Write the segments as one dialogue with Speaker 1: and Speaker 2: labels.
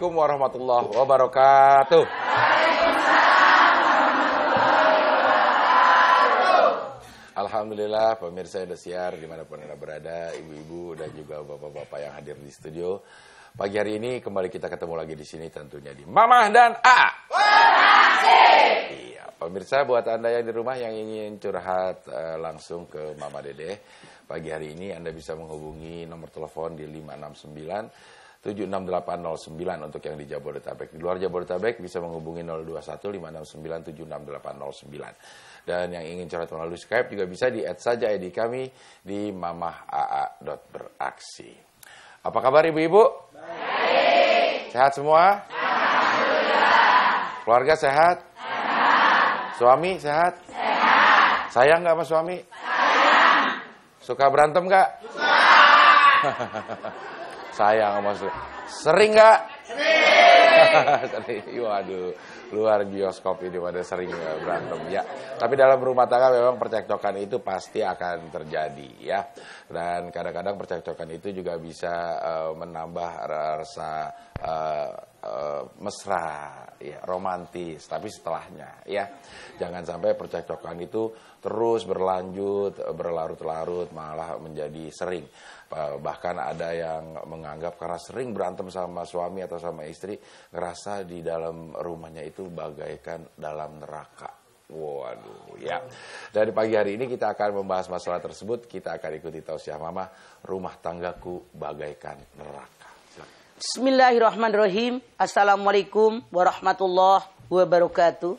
Speaker 1: Assalamualaikum warahmatullahi wabarakatuh. Alhamdulillah pemirsa yang siar di mana pun anda berada, ibu-ibu dan juga bapak-bapak yang hadir di studio. Pagi hari ini kembali kita ketemu lagi di sini tentunya di Mama dan A. Iya, pemirsa buat anda yang di rumah yang ingin curhat eh, langsung ke Mama Dede, pagi hari ini anda bisa menghubungi nomor telepon di 569 76809 untuk yang di Jabodetabek. Di luar Jabodetabek bisa menghubungi 021 569 76809. Dan yang ingin curhat melalui Skype juga bisa di add saja ID kami di mamahaa.beraksi. Apa kabar ibu-ibu? Baik. Sehat semua? Alhamdulillah. Keluarga sehat? Sehat. Suami sehat? Sehat. Sayang nggak sama suami? Sayang. Suka berantem nggak? Suka. sayang sama Sering nggak? Sering. Waduh, luar bioskop ini pada sering berantem ya. Tapi dalam rumah tangga memang percekcokan itu pasti akan terjadi ya. Dan kadang-kadang percekcokan itu juga bisa uh, menambah rasa uh, uh, mesra, ya, romantis. Tapi setelahnya ya, jangan sampai percekcokan itu terus berlanjut, berlarut-larut, malah menjadi sering bahkan ada yang menganggap karena sering berantem sama suami atau sama istri ngerasa di dalam rumahnya itu bagaikan dalam neraka Waduh, ya. Dari pagi hari ini kita akan membahas masalah tersebut. Kita akan ikuti tausiah mama, rumah tanggaku bagaikan neraka.
Speaker 2: Bismillahirrahmanirrahim. Assalamualaikum warahmatullahi wabarakatuh.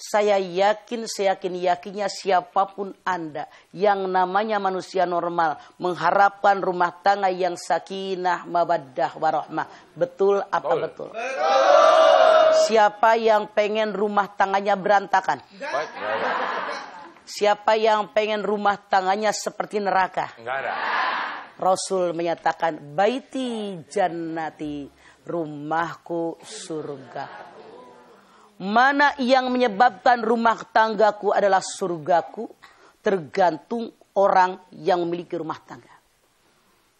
Speaker 2: saya yakin, saya yakin yakinnya siapa pun Anda yang namanya manusia normal mengharapkan rumah tangga yang sakinah, mawaddah, warahmah. Betul apa betul? betul? Siapa yang pengen rumah tangganya berantakan? Siapa yang pengen rumah tangganya seperti neraka? Enggak ada. Rasul menyatakan, baiti jannati, rumahku surga. Mana yang menyebabkan rumah tanggaku adalah surgaku tergantung orang yang memiliki rumah tangga.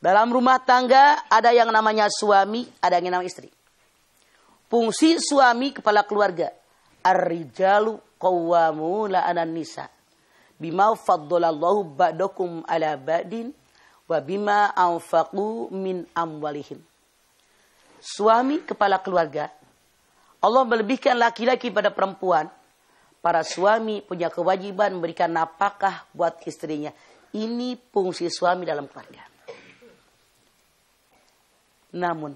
Speaker 2: Dalam rumah tangga ada yang namanya suami, ada yang namanya istri. Fungsi suami kepala keluarga. Ar-rijalu qawwamuna 'alan nisa. Bima faddalallahu ba'dakum 'ala ba'din wa bima anfaqu min amwalihim. Suami kepala keluarga Allah melebihkan laki-laki pada perempuan. Para suami punya kewajiban memberikan napakah buat istrinya. Ini fungsi suami dalam keluarga. Namun,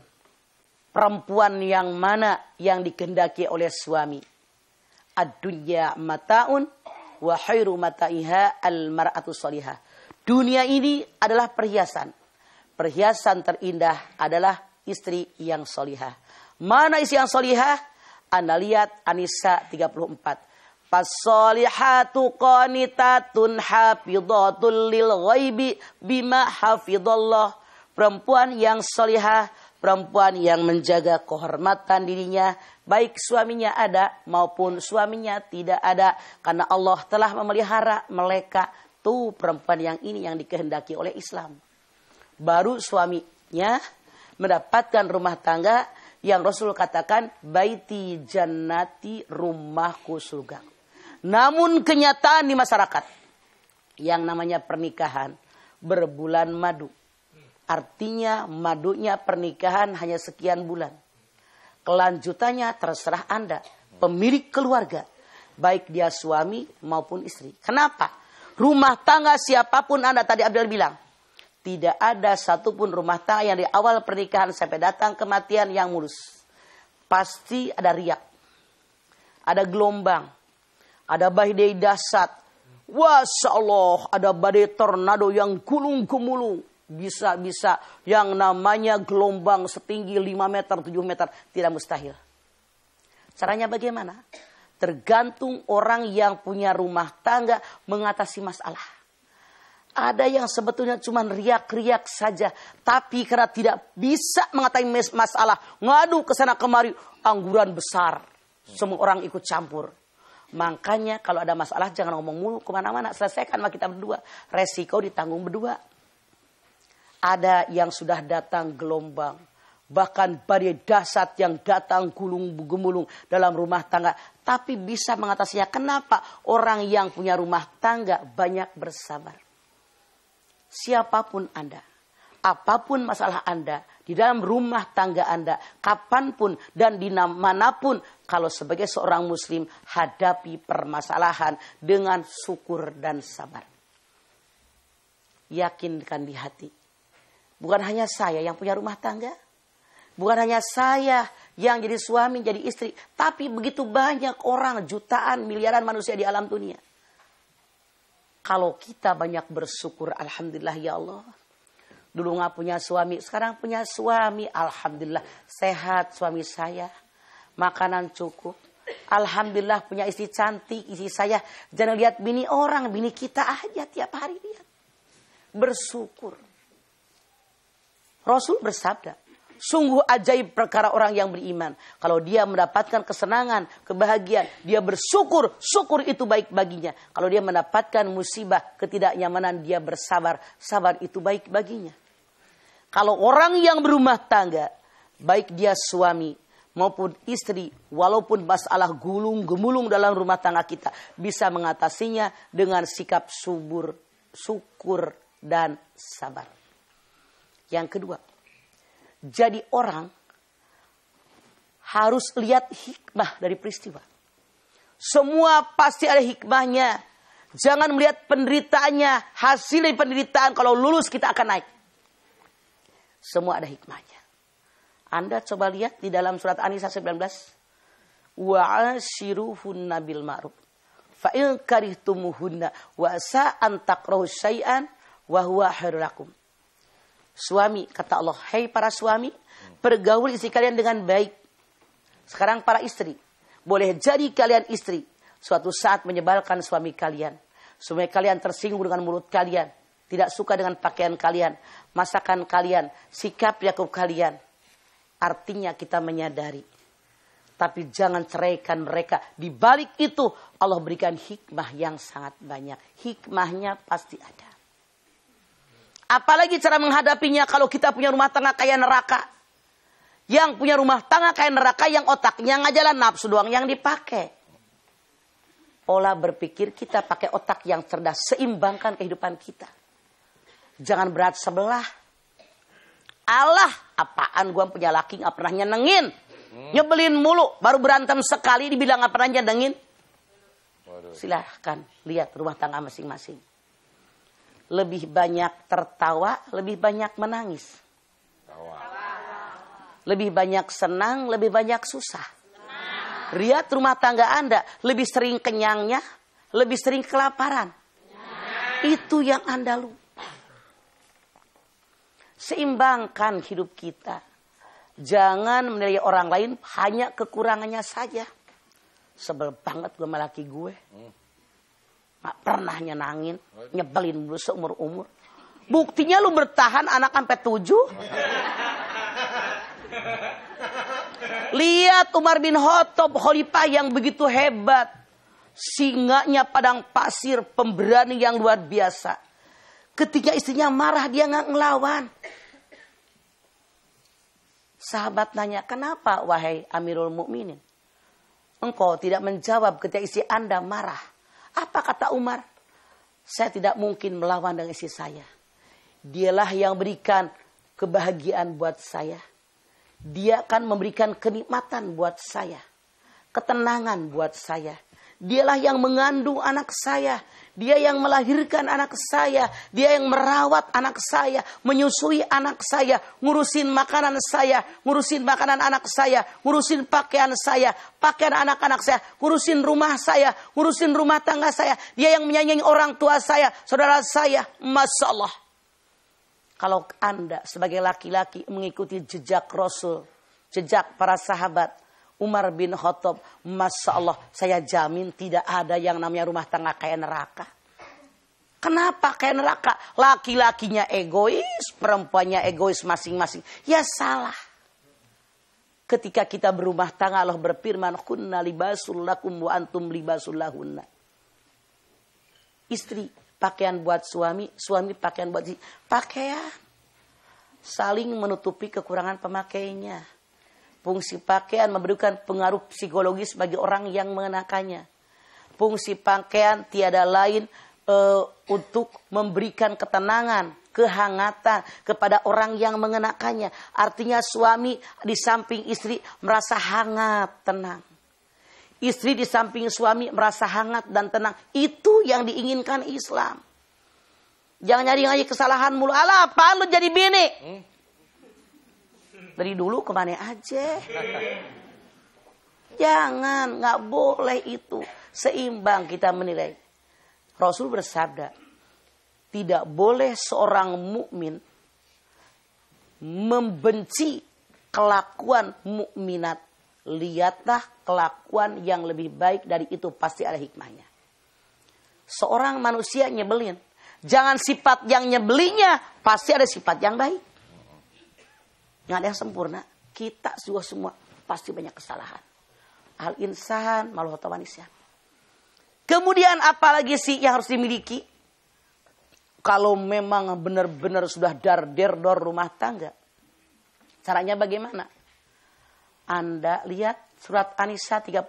Speaker 2: perempuan yang mana yang dikehendaki oleh suami? Ad-dunya mata'un wa khairu mata'iha al-mar'atu salihah. Dunia ini adalah perhiasan. Perhiasan terindah adalah istri yang solihah. Mana istri yang solihah? Anda lihat Anisa 34. Fasolihatu qanitatun hafidhatul lil ghaibi bima hafidhallah. Perempuan yang solihah, perempuan yang menjaga kehormatan dirinya, baik suaminya ada maupun suaminya tidak ada. Karena Allah telah memelihara mereka. Tuh perempuan yang ini yang dikehendaki oleh Islam. Baru suaminya mendapatkan rumah tangga yang Rasul katakan baiti jannati rumahku surga. Namun kenyataan di masyarakat yang namanya pernikahan berbulan madu. Artinya madunya pernikahan hanya sekian bulan. Kelanjutannya terserah Anda, pemilik keluarga, baik dia suami maupun istri. Kenapa? Rumah tangga siapa pun Anda tadi Abdul bilang, tidak ada satupun rumah tangga yang di awal pernikahan sampai datang kematian yang mulus. Pasti ada riak. Ada gelombang. Ada badai dasar. Wasya Allah, ada badai tornado yang gulung kumulung. Bisa-bisa yang namanya gelombang setinggi 5 meter, 7 meter. Tidak mustahil. Caranya bagaimana? Tergantung orang yang punya rumah tangga mengatasi masalah. Ada yang sebetulnya cuma riak-riak saja. Tapi karena tidak bisa mengatasi masalah. Ngadu ke sana kemari. Angguran besar. Semua orang ikut campur. Makanya kalau ada masalah jangan ngomong mulu ke mana-mana. Selesaikan sama kita berdua. Resiko ditanggung berdua. Ada yang sudah datang gelombang. Bahkan badai dasar yang datang gulung gemulung dalam rumah tangga. Tapi bisa mengatasinya. Kenapa? Orang yang punya rumah tangga banyak bersabar siapa pun Anda, apa pun masalah Anda, di dalam rumah tangga Anda, kapan pun dan di mana pun, kalau sebagai seorang muslim hadapi permasalahan dengan syukur dan sabar. Yakinkan di hati. Bukan hanya saya yang punya rumah tangga. Bukan hanya saya yang jadi suami, jadi istri. Tapi begitu banyak orang, jutaan, miliaran manusia di alam dunia kalau kita banyak bersyukur, Alhamdulillah ya Allah. Dulu nggak punya suami, sekarang punya suami. Alhamdulillah sehat suami saya. Makanan cukup. Alhamdulillah punya istri cantik, istri saya. Jangan lihat bini orang, bini kita aja tiap hari lihat. Bersyukur. Rasul bersabda, Sungguh ajaib perkara orang yang beriman. Kalau dia mendapatkan kesenangan, kebahagiaan, dia bersyukur, syukur itu baik baginya. Kalau dia mendapatkan musibah, ketidaknyamanan, dia bersabar, sabar itu baik baginya. Kalau orang yang berumah tangga, baik dia suami maupun istri, walaupun masalah gulung gemulung dalam rumah tangga kita, bisa mengatasinya dengan sikap subur, syukur, dan sabar. Yang kedua, jadi orang harus lihat hikmah dari peristiwa. Semua pasti ada hikmahnya. Jangan melihat penderitaannya, hasil dari penderitaan. Kalau lulus kita akan naik. Semua ada hikmahnya. Anda coba lihat di dalam surat An-Nisa 19. Wa'ashiruhunna bil ma'ruf. Fa'il karihtumuhunna wa sa'an takrahu syai'an wa huwa lakum suami. Kata Allah, hei para suami, pergaul istri kalian dengan baik. Sekarang para istri, boleh jadi kalian istri. Suatu saat menyebalkan suami kalian. Suami kalian tersinggung dengan mulut kalian. Tidak suka dengan pakaian kalian. Masakan kalian. Sikap Yakub kalian. Artinya kita menyadari. Tapi jangan ceraikan mereka. Di balik itu Allah berikan hikmah yang sangat banyak. Hikmahnya pasti ada. Apalagi cara menghadapinya kalau kita punya rumah tangga kayak neraka. Yang punya rumah tangga kayak neraka yang otaknya nggak jalan nafsu doang yang dipakai. Pola berpikir kita pakai otak yang cerdas. Seimbangkan kehidupan kita. Jangan berat sebelah. Allah, apaan gua punya laki nggak pernah nyenengin. Nyebelin mulu, baru berantem sekali dibilang nggak pernah nyenengin. Silahkan lihat rumah tangga masing-masing lebih banyak tertawa, lebih banyak menangis. Lebih banyak senang, lebih banyak susah. Lihat rumah tangga Anda, lebih sering kenyangnya, lebih sering kelaparan. Itu yang Anda lupa. Seimbangkan hidup kita. Jangan menilai orang lain hanya kekurangannya saja. Sebel banget gue sama gue. Hmm. Gak pernah nyenangin, nyebelin dulu seumur umur. Buktinya lu bertahan anak sampai tujuh. Lihat Umar bin Khattab khalifah yang begitu hebat. Singanya padang pasir, pemberani yang luar biasa. Ketika istrinya marah dia nggak ngelawan. Sahabat nanya, kenapa wahai Amirul Mukminin? Engkau tidak menjawab ketika istri Anda marah. Apa kata Umar? Saya tidak mungkin melawan dengan istri saya. Dialah yang berikan kebahagiaan buat saya. Dia akan memberikan kenikmatan buat saya. Ketenangan buat saya. Dialah yang mengandung anak saya. Dia yang melahirkan anak saya. Dia yang merawat anak saya. Menyusui anak saya. Ngurusin makanan saya. Ngurusin makanan anak saya. Ngurusin pakaian saya. Pakaian anak-anak saya. Ngurusin rumah saya. Ngurusin rumah tangga saya. Dia yang menyayangi orang tua saya. Saudara saya. Masya Allah. Kalau Anda sebagai laki-laki mengikuti jejak Rasul, jejak para sahabat, Umar bin Khattab, Masya Allah, saya jamin tidak ada yang namanya rumah tangga kayak neraka. Kenapa kayak neraka? Laki-lakinya egois, perempuannya egois masing-masing. Ya salah. Ketika kita berumah tangga Allah berfirman, "Kunna libasul lakum wa antum libasul lahunna." Istri pakaian buat suami, suami pakaian buat istri. Pakaian saling menutupi kekurangan pemakainya. Fungsi pakaian memberikan pengaruh psikologis bagi orang yang mengenakannya. Fungsi pakaian tiada lain uh, untuk memberikan ketenangan, kehangatan kepada orang yang mengenakannya. Artinya suami di samping istri merasa hangat, tenang. Istri di samping suami merasa hangat dan tenang. Itu yang diinginkan Islam. Jangan nyari-nyari kesalahan mulu. Alah, apa lu jadi bini? Hmm? Dari dulu ke mana aja? Jangan, nggak boleh itu. Seimbang kita menilai. Rasul bersabda, tidak boleh seorang mukmin membenci kelakuan mukminat. Lihatlah kelakuan yang lebih baik dari itu pasti ada hikmahnya. Seorang manusia nyebelin. Jangan sifat yang nyebelinya pasti ada sifat yang baik. Nggak ada yang sempurna. Kita juga semua pasti banyak kesalahan. Al insan malu manusia. Kemudian apalagi sih yang harus dimiliki? Kalau memang benar-benar sudah dar dor rumah tangga. Caranya bagaimana? Anda lihat surat Anisa 35.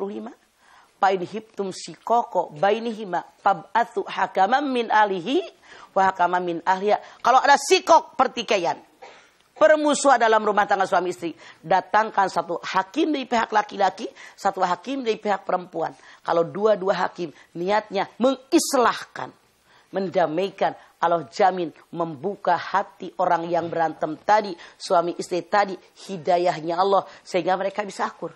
Speaker 2: Pain hiptum sikoko bainihima pab'athu hakaman min alihi wa hakaman min ahliya. Kalau ada sikok pertikaian permusuhan dalam rumah tangga suami istri. Datangkan satu hakim dari pihak laki-laki, satu hakim dari pihak perempuan. Kalau dua-dua hakim niatnya mengislahkan, mendamaikan, Allah jamin membuka hati orang yang berantem tadi, suami istri tadi, hidayahnya Allah sehingga mereka bisa akur.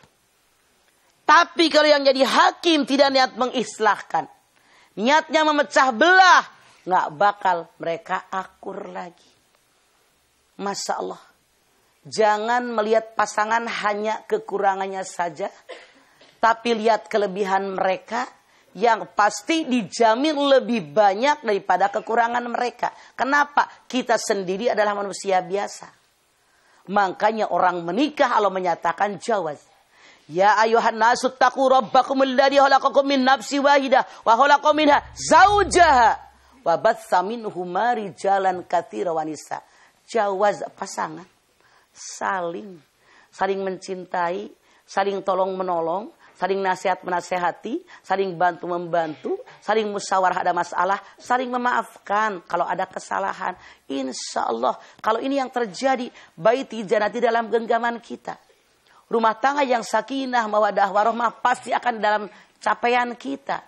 Speaker 2: Tapi kalau yang jadi hakim tidak niat mengislahkan, niatnya memecah belah, nggak bakal mereka akur lagi. Masya Allah. Jangan melihat pasangan hanya kekurangannya saja. Tapi lihat kelebihan mereka yang pasti dijamin lebih banyak daripada kekurangan mereka. Kenapa? Kita sendiri adalah manusia biasa. Makanya orang menikah Allah menyatakan jawaz. Ya ayuhan nasu taqu rabbakum alladhi khalaqakum min nafsi wahidah wa khalaqa minha zaujaha wa batsa minhuma rijalan katsira wa nisa jawaz pasangan saling saling mencintai, saling tolong menolong, saling nasihat menasehati, saling bantu membantu, saling musyawarah ada masalah, saling memaafkan kalau ada kesalahan. Insya Allah kalau ini yang terjadi baiti janati dalam genggaman kita. Rumah tangga yang sakinah mawadah warohmah pasti akan dalam capaian kita.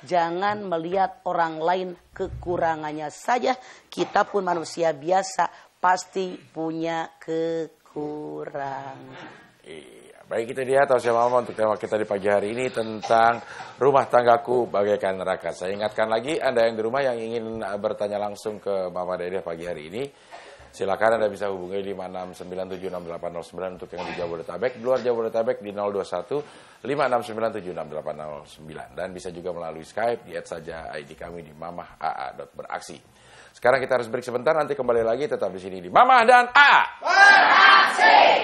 Speaker 2: Jangan melihat orang lain kekurangannya saja. Kita pun manusia biasa pasti punya kekurangan.
Speaker 1: Iya, baik itu dia tausiah mama untuk tema kita di pagi hari ini tentang rumah tanggaku bagaikan neraka. Saya ingatkan lagi Anda yang di rumah yang ingin bertanya langsung ke Mama Dede pagi hari ini. Silakan Anda bisa hubungi 569768809 untuk yang di Jabodetabek, di luar Jabodetabek di 021 569768809 dan bisa juga melalui Skype di saja ID kami di mamah.aa.beraksi. Sekarang kita harus break sebentar, nanti kembali lagi tetap di sini di Mama dan A. Beraksi!